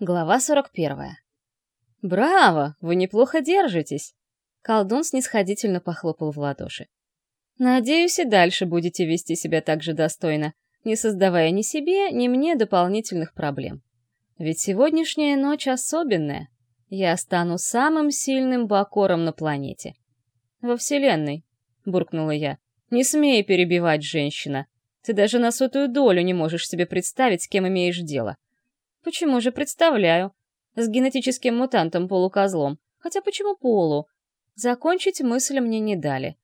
Глава 41. «Браво! Вы неплохо держитесь!» Колдун снисходительно похлопал в ладоши. «Надеюсь, и дальше будете вести себя так же достойно, не создавая ни себе, ни мне дополнительных проблем. Ведь сегодняшняя ночь особенная. Я стану самым сильным бакором на планете. Во Вселенной, — буркнула я. «Не смей перебивать, женщина. Ты даже на сотую долю не можешь себе представить, с кем имеешь дело». «Почему же представляю? С генетическим мутантом-полукозлом. Хотя почему полу? Закончить мысль мне не дали.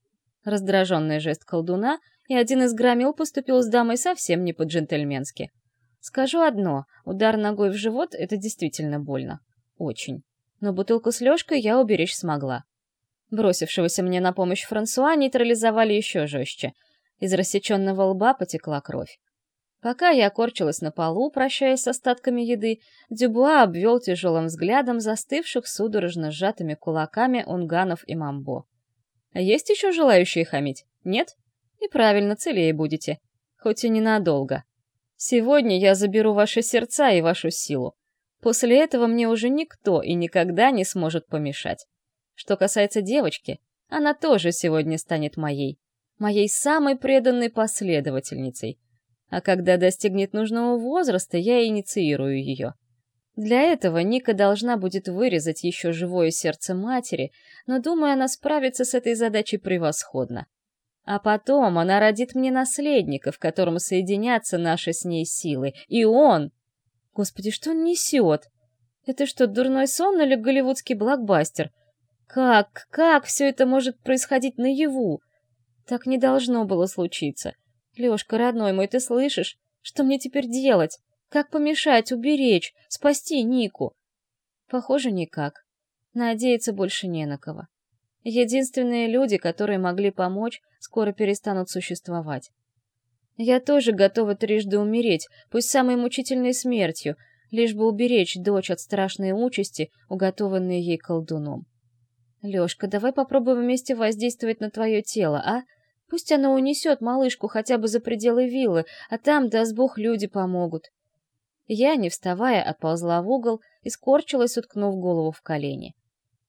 Раздраженный жест колдуна, и один из громил поступил с дамой совсем не по-джентльменски. Скажу одно, удар ногой в живот — это действительно больно. Очень. Но бутылку с Лёшкой я уберечь смогла. Бросившегося мне на помощь Франсуа нейтрализовали еще жестче. Из рассеченного лба потекла кровь. Пока я корчилась на полу, прощаясь с остатками еды, Дюбуа обвел тяжелым взглядом застывших судорожно сжатыми кулаками унганов и мамбо. «Есть еще желающие хамить? Нет? И правильно, целее будете. Хоть и ненадолго. Сегодня я заберу ваши сердца и вашу силу. После этого мне уже никто и никогда не сможет помешать. Что касается девочки, она тоже сегодня станет моей. Моей самой преданной последовательницей. А когда достигнет нужного возраста, я инициирую ее. Для этого Ника должна будет вырезать еще живое сердце матери, но, думаю, она справится с этой задачей превосходно. А потом она родит мне наследника, в котором соединятся наши с ней силы. И он... Господи, что он несет? Это что, дурной сон или голливудский блокбастер? Как, как все это может происходить наяву? Так не должно было случиться. Лёшка, родной мой, ты слышишь? Что мне теперь делать? Как помешать, уберечь, спасти Нику? Похоже, никак. Надеяться больше не на кого. Единственные люди, которые могли помочь, скоро перестанут существовать. Я тоже готова трижды умереть, пусть самой мучительной смертью, лишь бы уберечь дочь от страшной участи, уготованной ей колдуном. Лёшка, давай попробуем вместе воздействовать на твое тело, а? Пусть оно унесет малышку хотя бы за пределы виллы, а там, даст бог, люди помогут. Я, не вставая, отползла в угол и скорчилась, уткнув голову в колени.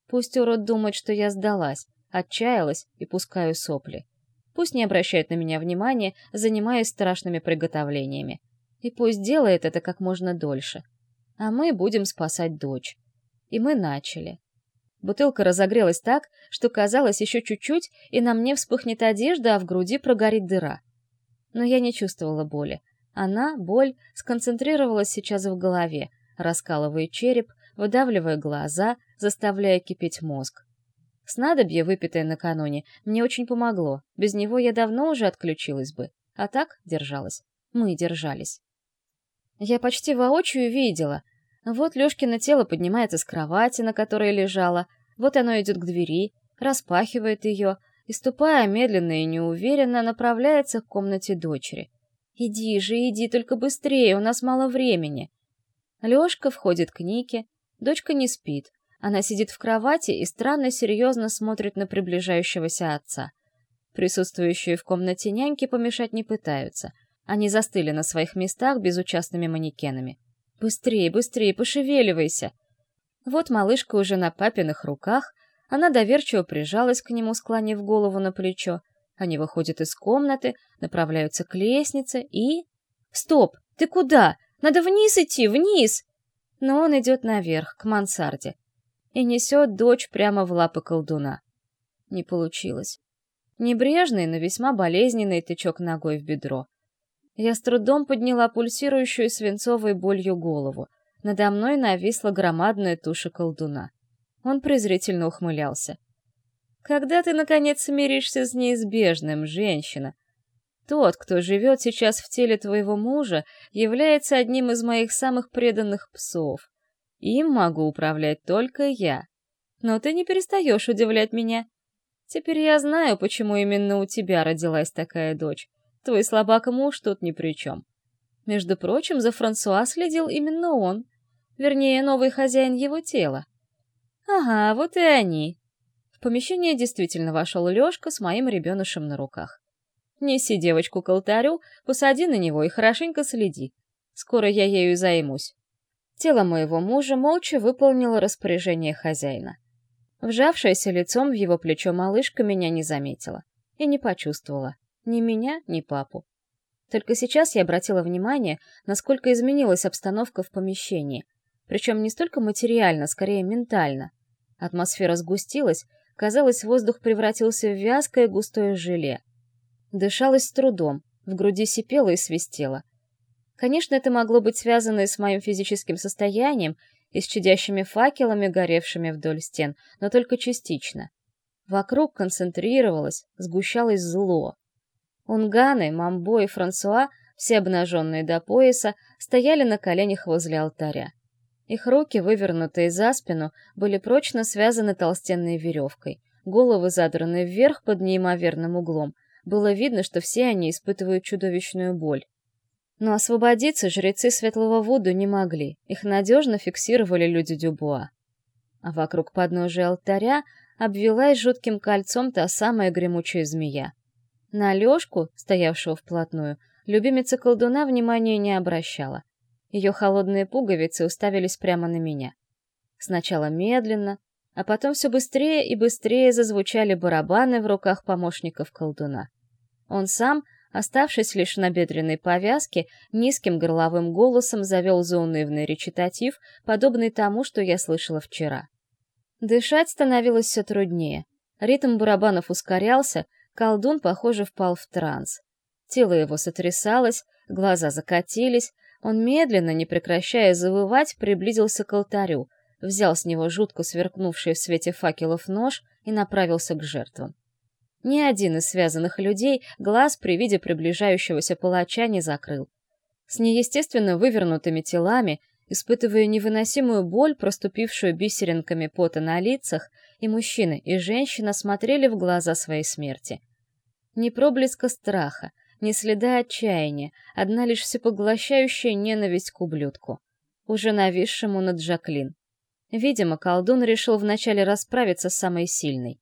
Пусть урод думает, что я сдалась, отчаялась и пускаю сопли. Пусть не обращает на меня внимания, занимаясь страшными приготовлениями. И пусть делает это как можно дольше. А мы будем спасать дочь. И мы начали. Бутылка разогрелась так, что казалось еще чуть-чуть, и на мне вспыхнет одежда, а в груди прогорит дыра. Но я не чувствовала боли. Она, боль, сконцентрировалась сейчас в голове, раскалывая череп, выдавливая глаза, заставляя кипеть мозг. Снадобье, выпитое накануне, мне очень помогло. Без него я давно уже отключилась бы. А так держалась. Мы держались. Я почти воочию видела, вот Лёшкино тело поднимается с кровати, на которой лежала, вот оно идет к двери, распахивает ее и, ступая медленно и неуверенно, направляется к комнате дочери. «Иди же, иди, только быстрее, у нас мало времени». Лёшка входит к Нике, дочка не спит. Она сидит в кровати и странно серьезно смотрит на приближающегося отца. Присутствующие в комнате няньки помешать не пытаются. Они застыли на своих местах безучастными манекенами. Быстрее, быстрее, пошевеливайся. Вот малышка уже на папиных руках, она доверчиво прижалась к нему, склонив голову на плечо. Они выходят из комнаты, направляются к лестнице и... Стоп! Ты куда? Надо вниз идти, вниз! Но он идет наверх, к мансарде, и несет дочь прямо в лапы колдуна. Не получилось. Небрежный, но весьма болезненный тычок ногой в бедро. Я с трудом подняла пульсирующую свинцовой болью голову. Надо мной нависла громадная туша колдуна. Он презрительно ухмылялся. «Когда ты, наконец, смиришься с неизбежным, женщина? Тот, кто живет сейчас в теле твоего мужа, является одним из моих самых преданных псов. Им могу управлять только я. Но ты не перестаешь удивлять меня. Теперь я знаю, почему именно у тебя родилась такая дочь. Твой слабак-муж тут ни при чем. Между прочим, за Франсуа следил именно он. Вернее, новый хозяин его тела. Ага, вот и они. В помещение действительно вошел Лешка с моим ребенышем на руках. Неси девочку к алтарю, посади на него и хорошенько следи. Скоро я ею займусь. Тело моего мужа молча выполнило распоряжение хозяина. Вжавшаяся лицом в его плечо малышка меня не заметила и не почувствовала. Ни меня, ни папу. Только сейчас я обратила внимание, насколько изменилась обстановка в помещении. Причем не столько материально, скорее ментально. Атмосфера сгустилась, казалось, воздух превратился в вязкое густое желе. Дышалось с трудом, в груди сипело и свистело. Конечно, это могло быть связано и с моим физическим состоянием, и с чадящими факелами, горевшими вдоль стен, но только частично. Вокруг концентрировалось, сгущалось зло. Унганы, Мамбо и Франсуа, все обнаженные до пояса, стояли на коленях возле алтаря. Их руки, вывернутые за спину, были прочно связаны толстенной веревкой, головы задраны вверх под неимоверным углом. Было видно, что все они испытывают чудовищную боль. Но освободиться жрецы Светлого Вуду не могли, их надежно фиксировали люди Дюбуа. А вокруг подножия алтаря обвелась жутким кольцом та самая гремучая змея. На Лёшку, стоявшего вплотную, любимица колдуна внимания не обращала. Ее холодные пуговицы уставились прямо на меня. Сначала медленно, а потом все быстрее и быстрее зазвучали барабаны в руках помощников колдуна. Он сам Оставшись лишь на бедренной повязке, низким горловым голосом завел заунывный речитатив, подобный тому, что я слышала вчера. Дышать становилось все труднее. Ритм барабанов ускорялся, колдун, похоже, впал в транс. Тело его сотрясалось, глаза закатились, он медленно, не прекращая завывать, приблизился к алтарю, взял с него жутко сверкнувший в свете факелов нож и направился к жертвам. Ни один из связанных людей глаз при виде приближающегося палача не закрыл. С неестественно вывернутыми телами, испытывая невыносимую боль, проступившую бисеринками пота на лицах, и мужчина, и женщина смотрели в глаза своей смерти. Ни проблеска страха, ни следа отчаяния, одна лишь всепоглощающая ненависть к ублюдку, уже нависшему над Жаклин. Видимо, колдун решил вначале расправиться с самой сильной.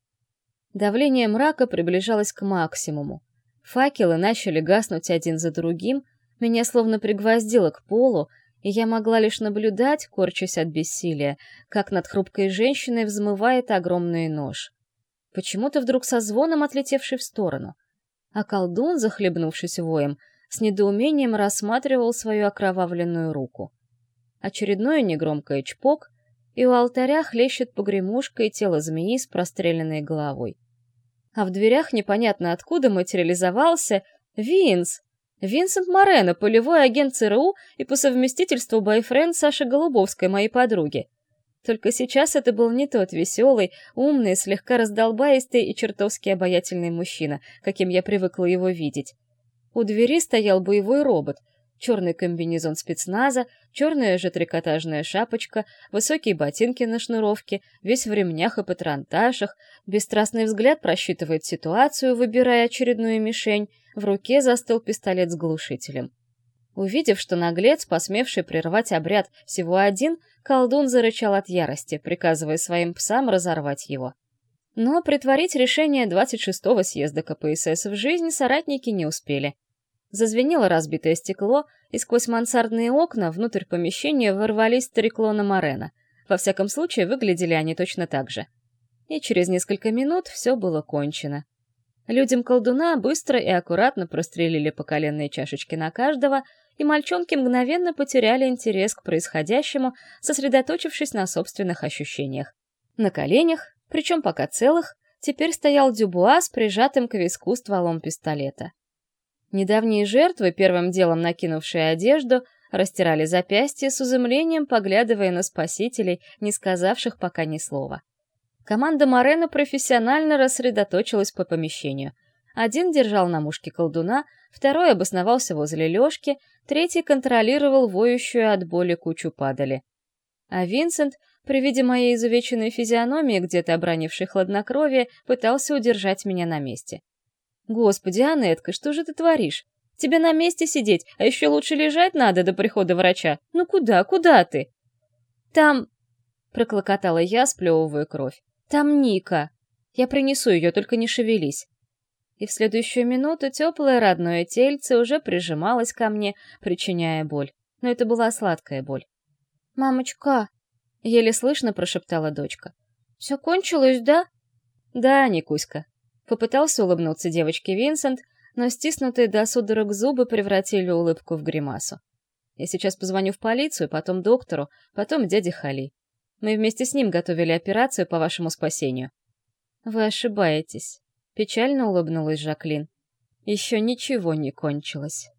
Давление мрака приближалось к максимуму. Факелы начали гаснуть один за другим, меня словно пригвоздило к полу, и я могла лишь наблюдать, корчась от бессилия, как над хрупкой женщиной взмывает огромный нож. Почему-то вдруг со звоном отлетевший в сторону. А колдун, захлебнувшись воем, с недоумением рассматривал свою окровавленную руку. Очередное негромкое чпок, и у алтаря хлещет погремушкой тело змеи с простреленной головой. А в дверях непонятно откуда материализовался Винс. Винсент Морено, полевой агент ЦРУ и по совместительству бойфренд Саши Голубовской, моей подруги. Только сейчас это был не тот веселый, умный, слегка раздолбаистый и чертовски обаятельный мужчина, каким я привыкла его видеть. У двери стоял боевой робот — черный комбинезон спецназа, черная же трикотажная шапочка, высокие ботинки на шнуровке, весь в ремнях и патронташах, бесстрастный взгляд просчитывает ситуацию, выбирая очередную мишень, в руке застыл пистолет с глушителем. Увидев, что наглец, посмевший прервать обряд всего один, колдун зарычал от ярости, приказывая своим псам разорвать его. Но притворить решение 26-го съезда КПСС в жизнь соратники не успели. Зазвенело разбитое стекло, и сквозь мансардные окна внутрь помещения ворвались стариклона Морена. Во всяком случае, выглядели они точно так же. И через несколько минут все было кончено. Людям колдуна быстро и аккуратно прострелили по коленной чашечке на каждого, и мальчонки мгновенно потеряли интерес к происходящему, сосредоточившись на собственных ощущениях. На коленях, причем пока целых, теперь стоял Дюбуа с прижатым к виску стволом пистолета. Недавние жертвы, первым делом накинувшие одежду, растирали запястья с изумлением, поглядывая на спасителей, не сказавших пока ни слова. Команда Морена профессионально рассредоточилась по помещению. Один держал на мушке колдуна, второй обосновался возле Лёшки, третий контролировал воющую от боли кучу падали. А Винсент, при виде моей изувеченной физиономии, где-то обронившей хладнокровие, пытался удержать меня на месте. Господи, Анетка, что же ты творишь? Тебе на месте сидеть, а еще лучше лежать надо до прихода врача. Ну куда, куда ты? Там... Проклокотала я, сплевывая кровь. Там Ника. Я принесу ее, только не шевелись. И в следующую минуту теплое родное тельце уже прижималось ко мне, причиняя боль. Но это была сладкая боль. «Мамочка!» — еле слышно прошептала дочка. «Все кончилось, да?» «Да, Никуська». Попытался улыбнуться девочке Винсент, но стиснутые до судорог зубы превратили улыбку в гримасу. «Я сейчас позвоню в полицию, потом доктору, потом дяде Хали. Мы вместе с ним готовили операцию по вашему спасению». «Вы ошибаетесь», — печально улыбнулась Жаклин. «Еще ничего не кончилось».